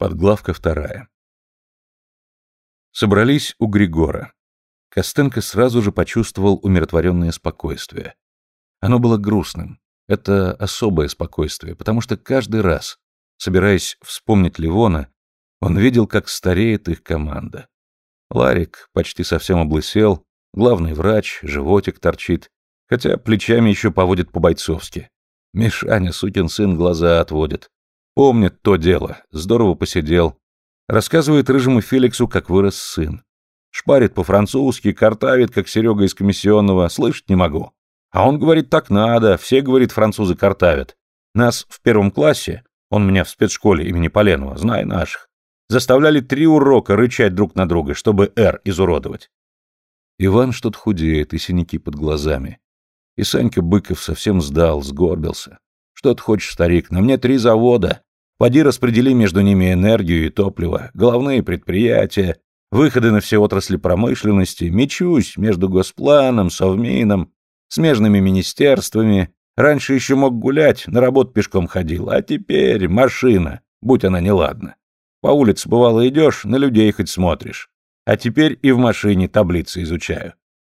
Подглавка вторая. Собрались у Григора. Костенко сразу же почувствовал умиротворенное спокойствие. Оно было грустным. Это особое спокойствие, потому что каждый раз, собираясь вспомнить Ливона, он видел, как стареет их команда. Ларик почти совсем облысел, главный врач, животик торчит, хотя плечами еще поводит по-бойцовски. Мишаня, сукин сын, глаза отводит. Помнит то дело, здорово посидел. Рассказывает рыжему Феликсу, как вырос сын. Шпарит по-французски, картавит, как Серега из комиссионного, слышать не могу. А он говорит, так надо, все, говорит, французы картавят. Нас в первом классе, он меня в спецшколе имени Поленова, знай наших, заставляли три урока рычать друг на друга, чтобы «Р» изуродовать. Иван что-то худеет и синяки под глазами. И Санька Быков совсем сдал, сгорбился. Что ты хочешь, старик, на мне три завода. Поди распредели между ними энергию и топливо, головные предприятия, выходы на все отрасли промышленности, мечусь между Госпланом, Совмином, смежными министерствами. Раньше еще мог гулять, на работу пешком ходил, а теперь машина, будь она неладна. По улице, бывало, идешь, на людей хоть смотришь. А теперь и в машине таблицы изучаю.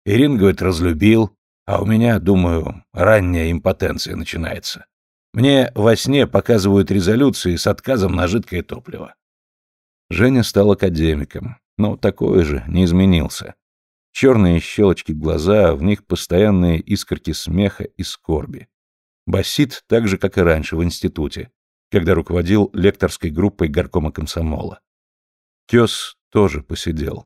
Ирин, говорит, разлюбил, а у меня, думаю, ранняя импотенция начинается. Мне во сне показывают резолюции с отказом на жидкое топливо. Женя стал академиком, но такой же, не изменился. Черные щелочки глаза, в них постоянные искорки смеха и скорби. Басит так же, как и раньше в институте, когда руководил лекторской группой горкома комсомола. Тес тоже посидел.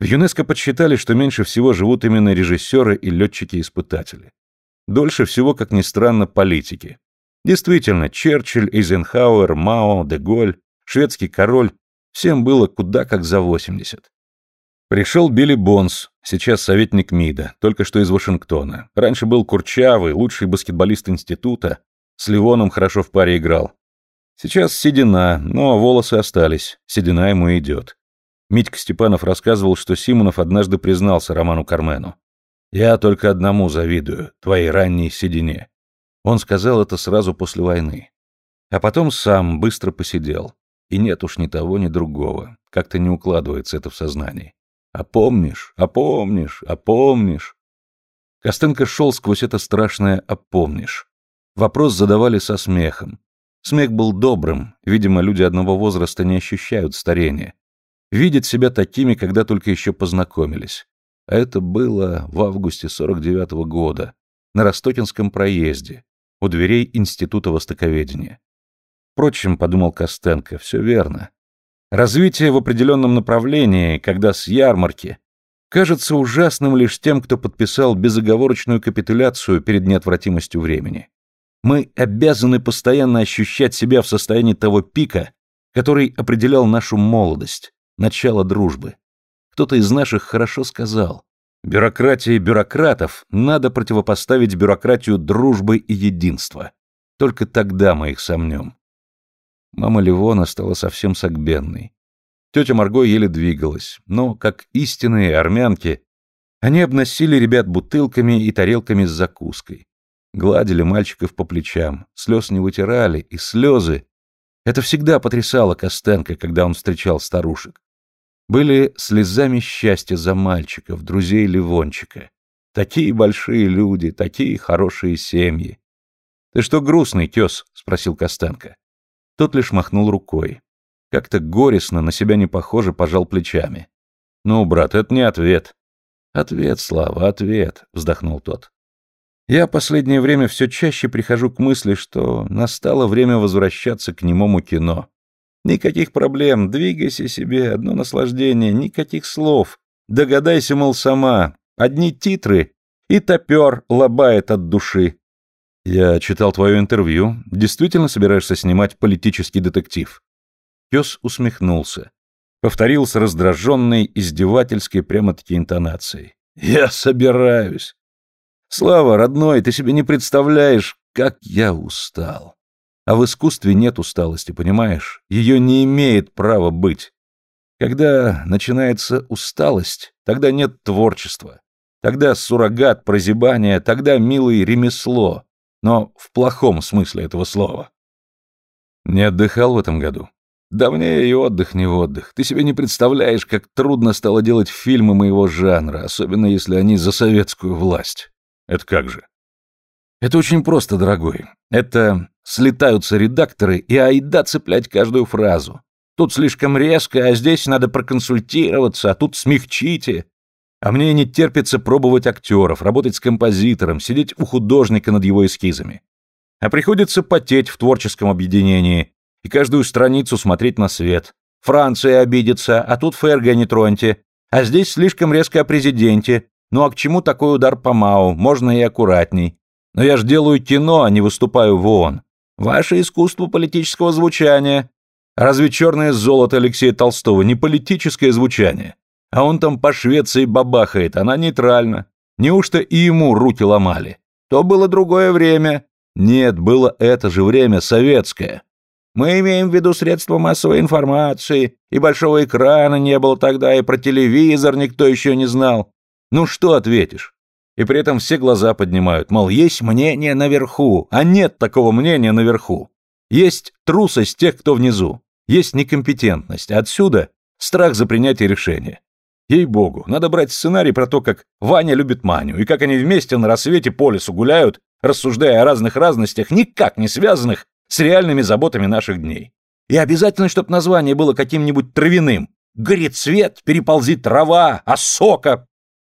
В ЮНЕСКО подсчитали, что меньше всего живут именно режиссеры и летчики-испытатели. Дольше всего, как ни странно, политики. Действительно, Черчилль, Эйзенхауэр, Мао, Деголь, шведский король – всем было куда как за 80. Пришел Билли Бонс, сейчас советник МИДа, только что из Вашингтона. Раньше был курчавый, лучший баскетболист института, с Ливоном хорошо в паре играл. Сейчас седина, но волосы остались, седина ему идет. Митька Степанов рассказывал, что Симонов однажды признался Роману Кармену. «Я только одному завидую, твоей ранней седине. Он сказал это сразу после войны. А потом сам быстро посидел. И нет уж ни того, ни другого. Как-то не укладывается это в сознании. А помнишь, а помнишь, а помнишь. Костенко шел сквозь это страшное «а помнишь». Вопрос задавали со смехом. Смех был добрым, видимо, люди одного возраста не ощущают старения. Видят себя такими, когда только еще познакомились. А это было в августе 49 -го года, на Ростокинском проезде, у дверей Института Востоковедения. Впрочем, подумал Костенко, все верно. Развитие в определенном направлении, когда с ярмарки, кажется ужасным лишь тем, кто подписал безоговорочную капитуляцию перед неотвратимостью времени. Мы обязаны постоянно ощущать себя в состоянии того пика, который определял нашу молодость, начало дружбы. Кто-то из наших хорошо сказал, Бюрократии бюрократов надо противопоставить бюрократию дружбы и единства. Только тогда мы их сомнем. Мама Ливона стала совсем согбенной. Тетя Марго еле двигалась, но, как истинные армянки, они обносили ребят бутылками и тарелками с закуской. Гладили мальчиков по плечам, слез не вытирали, и слезы... Это всегда потрясало Костенко, когда он встречал старушек были слезами счастья за мальчиков, друзей Ливончика. Такие большие люди, такие хорошие семьи. «Ты что грустный, тес?» — спросил Костенко. Тот лишь махнул рукой. Как-то горестно, на себя не похоже, пожал плечами. «Ну, брат, это не ответ». «Ответ, Слава, ответ», — вздохнул тот. «Я последнее время все чаще прихожу к мысли, что настало время возвращаться к немому кино. Никаких проблем, двигайся себе, одно наслаждение, никаких слов. Догадайся, мол, сама. Одни титры, и топер лобает от души. Я читал твое интервью. Действительно собираешься снимать политический детектив? Пес усмехнулся. Повторил с раздраженной, издевательской прямо-таки интонацией. Я собираюсь. Слава, родной, ты себе не представляешь, как я устал. А в искусстве нет усталости, понимаешь? Ее не имеет права быть. Когда начинается усталость, тогда нет творчества. Тогда суррогат, прозябание, тогда, милый, ремесло. Но в плохом смысле этого слова. Не отдыхал в этом году? Да мне и отдых не отдых. Ты себе не представляешь, как трудно стало делать фильмы моего жанра, особенно если они за советскую власть. Это как же? Это очень просто, дорогой. Это слетаются редакторы и айда цеплять каждую фразу. Тут слишком резко, а здесь надо проконсультироваться, а тут смягчите. А мне не терпится пробовать актеров, работать с композитором, сидеть у художника над его эскизами. А приходится потеть в творческом объединении и каждую страницу смотреть на свет. Франция обидится, а тут ФРГ не троньте. А здесь слишком резко о президенте. Ну а к чему такой удар по МАУ? Можно и аккуратней. Но я ж делаю кино, а не выступаю в ООН. Ваше искусство политического звучания. Разве черное золото Алексея Толстого не политическое звучание? А он там по Швеции бабахает, она нейтральна. Неужто и ему руки ломали? То было другое время. Нет, было это же время советское. Мы имеем в виду средства массовой информации, и большого экрана не было тогда, и про телевизор никто еще не знал. Ну что ответишь? И при этом все глаза поднимают, мол, есть мнение наверху, а нет такого мнения наверху. Есть трусость тех, кто внизу. Есть некомпетентность. Отсюда страх за принятие решения. Ей-богу, надо брать сценарий про то, как Ваня любит Маню, и как они вместе на рассвете по лесу гуляют, рассуждая о разных разностях, никак не связанных с реальными заботами наших дней. И обязательно, чтобы название было каким-нибудь травяным. Горит свет, переползи трава, осока.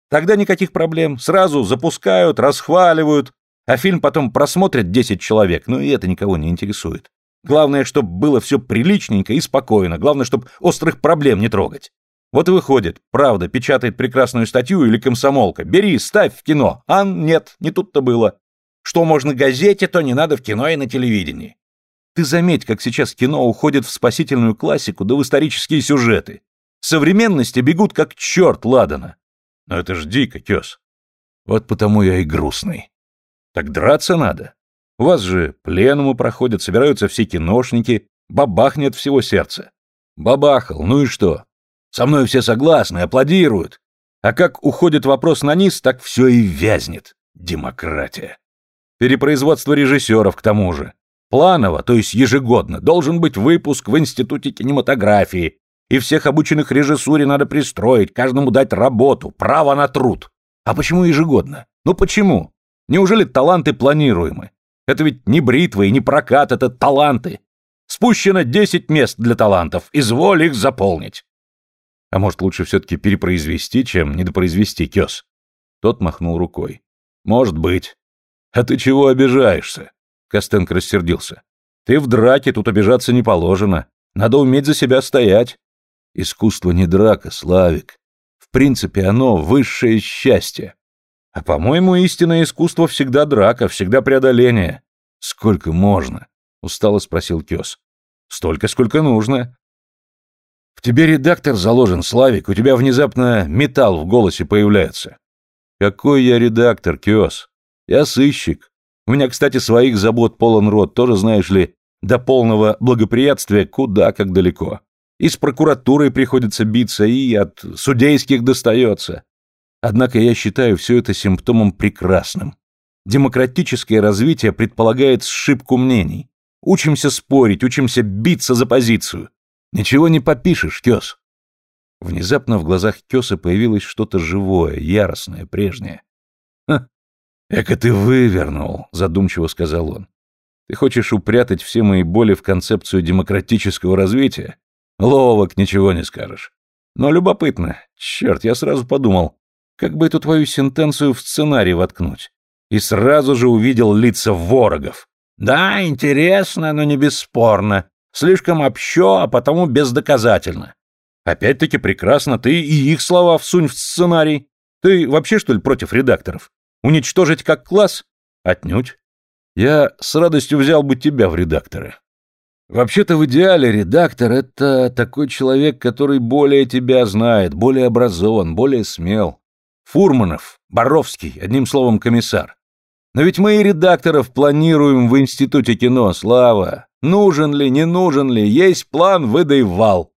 Тогда никаких проблем. Сразу запускают, расхваливают, а фильм потом просмотрят 10 человек, ну и это никого не интересует. Главное, чтобы было все приличненько и спокойно. Главное, чтобы острых проблем не трогать. Вот и выходит, правда, печатает прекрасную статью или комсомолка. Бери, ставь в кино. А нет, не тут-то было. Что можно газете, то не надо в кино и на телевидении. Ты заметь, как сейчас кино уходит в спасительную классику да в исторические сюжеты. Современности бегут как черт ладана. Но это ж дико, тес. Вот потому я и грустный. Так драться надо. У вас же пленумы проходят, собираются все киношники, бабахнет всего сердца. Бабахал, ну и что? Со мной все согласны, аплодируют. А как уходит вопрос на низ, так все и вязнет. Демократия. Перепроизводство режиссеров к тому же. Планово, то есть ежегодно, должен быть выпуск в Институте кинематографии, и всех обученных режиссуре надо пристроить, каждому дать работу, право на труд. А почему ежегодно? Ну почему? Неужели таланты планируемы? Это ведь не бритва и не прокат, это таланты. Спущено 10 мест для талантов, изволь их заполнить. А может, лучше все-таки перепроизвести, чем недопроизвести, Кёс?» Тот махнул рукой. «Может быть. А ты чего обижаешься?» Костенко рассердился. «Ты в драке, тут обижаться не положено. Надо уметь за себя стоять. Искусство не драка, Славик. В принципе, оно высшее счастье. А, по-моему, истинное искусство всегда драка, всегда преодоление. Сколько можно? Устало спросил Кёс. Столько, сколько нужно. В тебе редактор заложен, Славик, у тебя внезапно металл в голосе появляется. Какой я редактор, Киос? Я сыщик. У меня, кстати, своих забот полон рот, тоже, знаешь ли, до полного благоприятствия куда как далеко. И с прокуратурой приходится биться, и от судейских достается. Однако я считаю все это симптомом прекрасным. Демократическое развитие предполагает сшибку мнений. Учимся спорить, учимся биться за позицию. Ничего не попишешь, Кёс. Внезапно в глазах Кёса появилось что-то живое, яростное, прежнее. «Ха, эка ты вывернул», — задумчиво сказал он. «Ты хочешь упрятать все мои боли в концепцию демократического развития? Ловок, ничего не скажешь. Но любопытно. Черт, я сразу подумал, как бы эту твою сентенцию в сценарий воткнуть. И сразу же увидел лица ворогов. Да, интересно, но не бесспорно. Слишком общо, а потому бездоказательно. Опять-таки прекрасно, ты и их слова всунь в сценарий. Ты вообще, что ли, против редакторов? Уничтожить как класс? Отнюдь. Я с радостью взял бы тебя в редакторы. Вообще-то в идеале редактор — это такой человек, который более тебя знает, более образован, более смел. Фурманов, Боровский, одним словом, комиссар. Но ведь мы и редакторов планируем в Институте кино, Слава. Нужен ли, не нужен ли, есть план, выдай вал.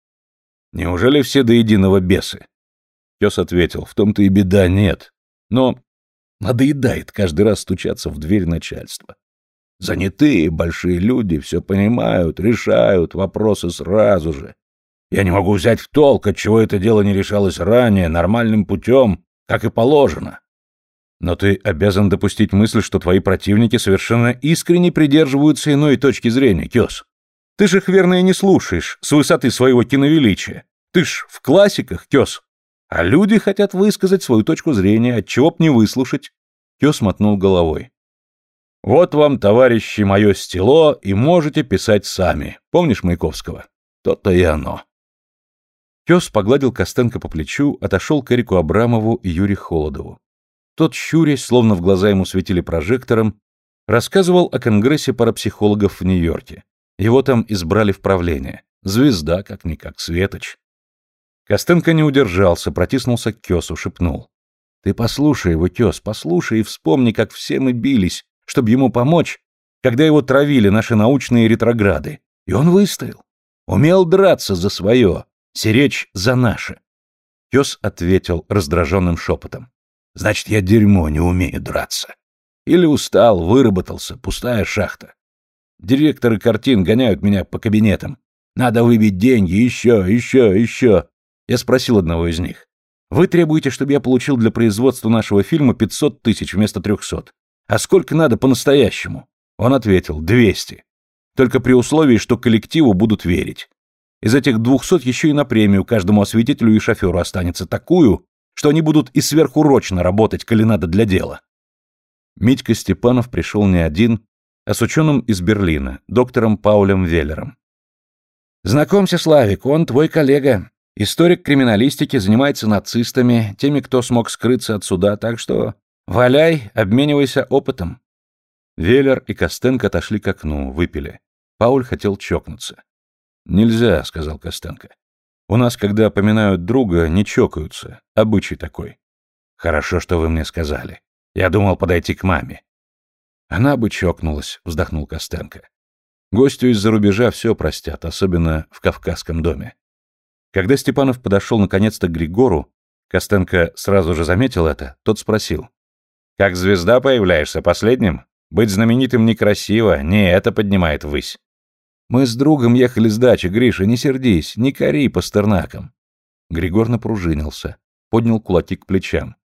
Неужели все до единого бесы? Пес ответил, в том-то и беда нет. Но надоедает каждый раз стучаться в дверь начальства. Занятые большие люди все понимают, решают вопросы сразу же. Я не могу взять в толк, отчего это дело не решалось ранее, нормальным путем, как и положено. Но ты обязан допустить мысль, что твои противники совершенно искренне придерживаются иной точки зрения, Кёс. Ты же их, верно, и не слушаешь с высоты своего киновеличия. Ты ж в классиках, Кёс. А люди хотят высказать свою точку зрения, отчего б не выслушать. Кёс мотнул головой. Вот вам, товарищи, мое стело, и можете писать сами. Помнишь Маяковского? То-то и оно. Кёс погладил Костенко по плечу, отошел к Эрику Абрамову и Юрию Холодову. Тот, щурясь, словно в глаза ему светили прожектором, рассказывал о конгрессе парапсихологов в Нью-Йорке. Его там избрали в правление. Звезда, как-никак, Светоч. Костенко не удержался, протиснулся к Кёсу, шепнул. «Ты послушай его, Кёс, послушай и вспомни, как все мы бились, чтобы ему помочь, когда его травили наши научные ретрограды. И он выстоял. Умел драться за свое, сиречь за наше. Кёс ответил раздраженным шепотом. Значит, я дерьмо не умею драться. Или устал, выработался, пустая шахта. Директоры картин гоняют меня по кабинетам. Надо выбить деньги, еще, еще, еще. Я спросил одного из них. Вы требуете, чтобы я получил для производства нашего фильма 500 тысяч вместо 300. А сколько надо по-настоящему? Он ответил, 200. Только при условии, что коллективу будут верить. Из этих 200 еще и на премию каждому осветителю и шоферу останется такую, что они будут и сверхурочно работать, коли надо для дела. Митька Степанов пришел не один, а с ученым из Берлина, доктором Паулем Веллером. «Знакомься, Славик, он твой коллега. Историк криминалистики, занимается нацистами, теми, кто смог скрыться от суда, так что «Валяй, обменивайся опытом». Веллер и Костенко отошли к окну, выпили. Пауль хотел чокнуться. «Нельзя», — сказал Костенко. «У нас, когда поминают друга, не чокаются. Обычай такой». «Хорошо, что вы мне сказали. Я думал подойти к маме». «Она бы чокнулась», — вздохнул Костенко. Гостю из-за рубежа все простят, особенно в Кавказском доме. Когда Степанов подошел наконец-то к Григору, Костенко сразу же заметил это, тот спросил. Как звезда появляешься последним? Быть знаменитым некрасиво, не это поднимает ввысь. Мы с другом ехали с дачи, Гриша, не сердись, не кори пастернаком. Григор напружинился, поднял кулаки к плечам.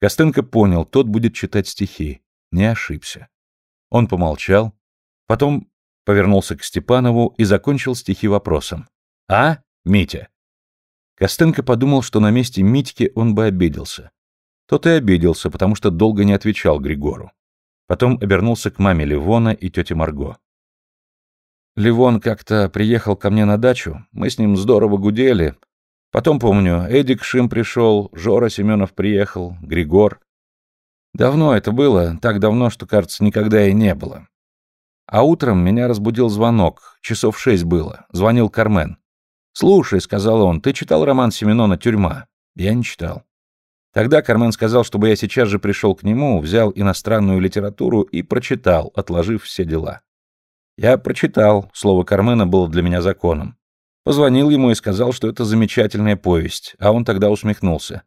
Костенко понял, тот будет читать стихи. Не ошибся. Он помолчал, потом повернулся к Степанову и закончил стихи вопросом. «А, Митя?» Костенко подумал, что на месте Митьки он бы обиделся. Тот и обиделся, потому что долго не отвечал Григору. Потом обернулся к маме Ливона и тете Марго. Ливон как-то приехал ко мне на дачу, мы с ним здорово гудели. Потом, помню, Эдик Шим пришел, Жора Семенов приехал, Григор. Давно это было, так давно, что, кажется, никогда и не было. А утром меня разбудил звонок, часов шесть было, звонил Кармен. «Слушай», — сказал он, — «ты читал роман Семенона «Тюрьма»?» Я не читал. Тогда Кармен сказал, чтобы я сейчас же пришел к нему, взял иностранную литературу и прочитал, отложив все дела. Я прочитал, слово Кармена было для меня законом. Позвонил ему и сказал, что это замечательная повесть, а он тогда усмехнулся.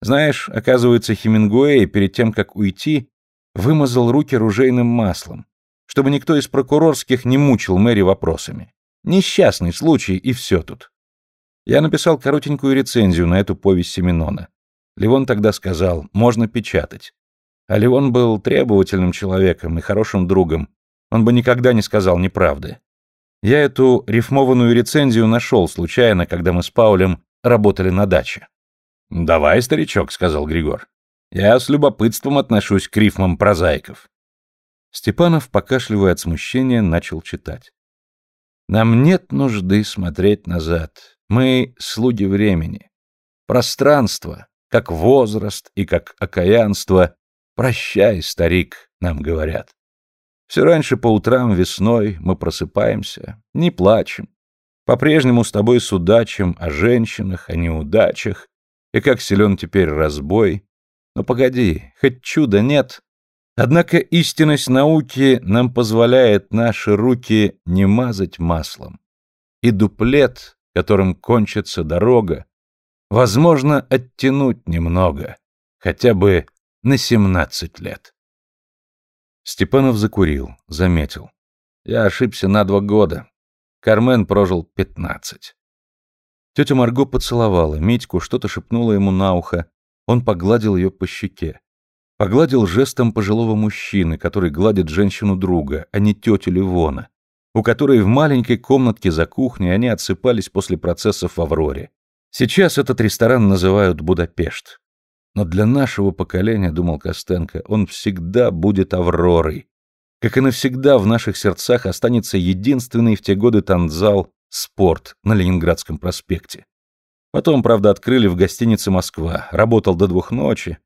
Знаешь, оказывается, Хемингуэй перед тем, как уйти, вымазал руки ружейным маслом, чтобы никто из прокурорских не мучил Мэри вопросами. Несчастный случай, и все тут. Я написал коротенькую рецензию на эту повесть Семенона. Левон тогда сказал, можно печатать. А Левон был требовательным человеком и хорошим другом. Он бы никогда не сказал неправды. Я эту рифмованную рецензию нашел случайно, когда мы с Паулем работали на даче. «Давай, старичок», — сказал Григор. «Я с любопытством отношусь к рифмам прозаиков». Степанов, покашливая от смущения, начал читать. «Нам нет нужды смотреть назад. Мы — слуги времени. Пространство, как возраст и как окаянство. «Прощай, старик», — нам говорят. Все раньше по утрам весной мы просыпаемся, не плачем. По-прежнему с тобой судачим о женщинах, о неудачах, и как силен теперь разбой. Но погоди, хоть чуда нет. Однако истинность науки нам позволяет наши руки не мазать маслом. И дуплет, которым кончится дорога, возможно оттянуть немного, хотя бы на 17 лет. Степанов закурил, заметил. Я ошибся на два года. Кармен прожил пятнадцать. Тетя Марго поцеловала Митьку, что-то шепнула ему на ухо. Он погладил ее по щеке. Погладил жестом пожилого мужчины, который гладит женщину друга, а не тетю Ливона, у которой в маленькой комнатке за кухней они отсыпались после процессов в Авроре. Сейчас этот ресторан называют Будапешт. Но для нашего поколения, думал Костенко, он всегда будет Авророй. Как и навсегда в наших сердцах останется единственный в те годы танцзал «Спорт» на Ленинградском проспекте. Потом, правда, открыли в гостинице «Москва». Работал до двух ночи.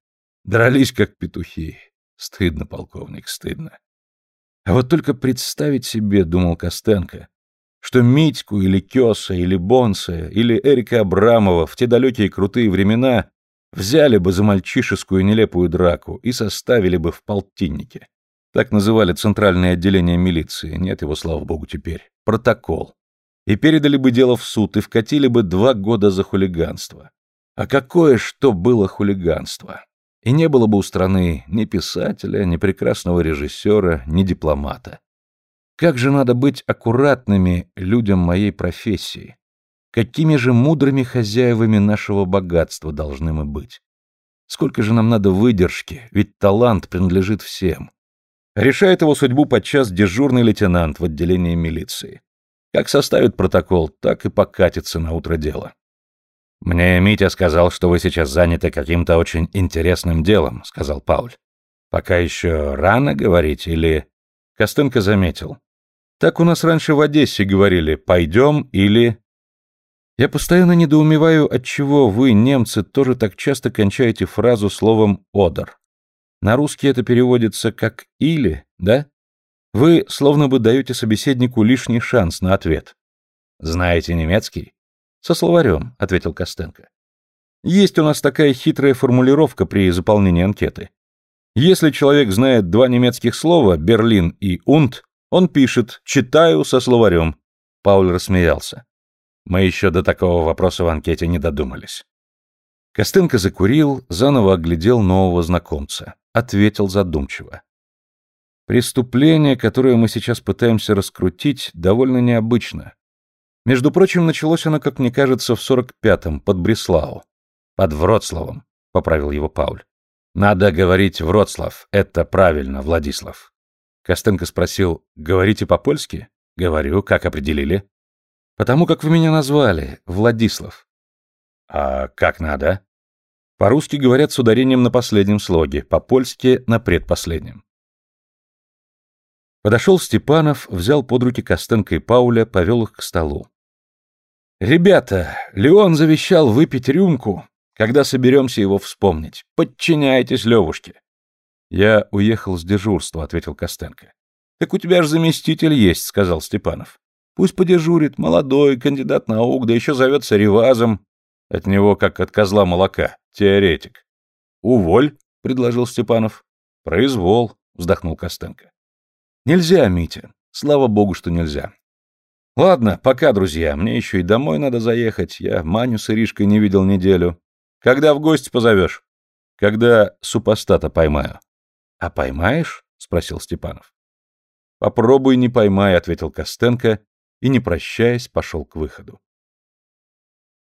Дрались, как петухи. Стыдно, полковник, стыдно. А вот только представить себе, думал Костенко, что Митьку или Кёса, или Бонса, или Эрика Абрамова в те далекие крутые времена Взяли бы за мальчишескую нелепую драку и составили бы в полтиннике. Так называли центральное отделение милиции, нет его, слава богу, теперь. Протокол. И передали бы дело в суд, и вкатили бы два года за хулиганство. А какое что было хулиганство? И не было бы у страны ни писателя, ни прекрасного режиссера, ни дипломата. Как же надо быть аккуратными людям моей профессии, Какими же мудрыми хозяевами нашего богатства должны мы быть? Сколько же нам надо выдержки, ведь талант принадлежит всем. Решает его судьбу подчас дежурный лейтенант в отделении милиции. Как составит протокол, так и покатится на утро дело. «Мне Митя сказал, что вы сейчас заняты каким-то очень интересным делом», — сказал Пауль. «Пока еще рано говорить или...» Костенко заметил. «Так у нас раньше в Одессе говорили «пойдем» или я постоянно недоумеваю, отчего вы, немцы, тоже так часто кончаете фразу словом «одер». На русский это переводится как «или», да? Вы словно бы даете собеседнику лишний шанс на ответ. «Знаете немецкий?» «Со словарем», — ответил Костенко. «Есть у нас такая хитрая формулировка при заполнении анкеты. Если человек знает два немецких слова «Берлин» и «Унд», он пишет «читаю со словарем». Пауль рассмеялся. Мы еще до такого вопроса в анкете не додумались. Костенко закурил, заново оглядел нового знакомца. Ответил задумчиво. Преступление, которое мы сейчас пытаемся раскрутить, довольно необычно. Между прочим, началось оно, как мне кажется, в 45-м, под Бреслау. Под Вроцлавом, — поправил его Пауль. Надо говорить Вроцлав, это правильно, Владислав. Костенко спросил, говорите по-польски? Говорю, как определили? Потому как вы меня назвали, Владислав. А как надо? По-русски говорят с ударением на последнем слоге, по-польски на предпоследнем. Подошел Степанов, взял под руки Костенко и Пауля, повел их к столу. «Ребята, Леон завещал выпить рюмку, когда соберемся его вспомнить. Подчиняйтесь Левушке». «Я уехал с дежурства», — ответил Костенко. «Так у тебя же заместитель есть», — сказал Степанов. Пусть подежурит, молодой, кандидат наук, да еще зовется Ревазом. От него как от козла молока, теоретик. «Уволь», — предложил Степанов. «Произвол», — вздохнул Костенко. «Нельзя, Митя. Слава богу, что нельзя. Ладно, пока, друзья. Мне еще и домой надо заехать. Я Маню с Иришкой не видел неделю. Когда в гости позовешь? Когда супостата поймаю. А поймаешь? Спросил Степанов. Попробуй не поймай, ответил Костенко и, не прощаясь, пошел к выходу.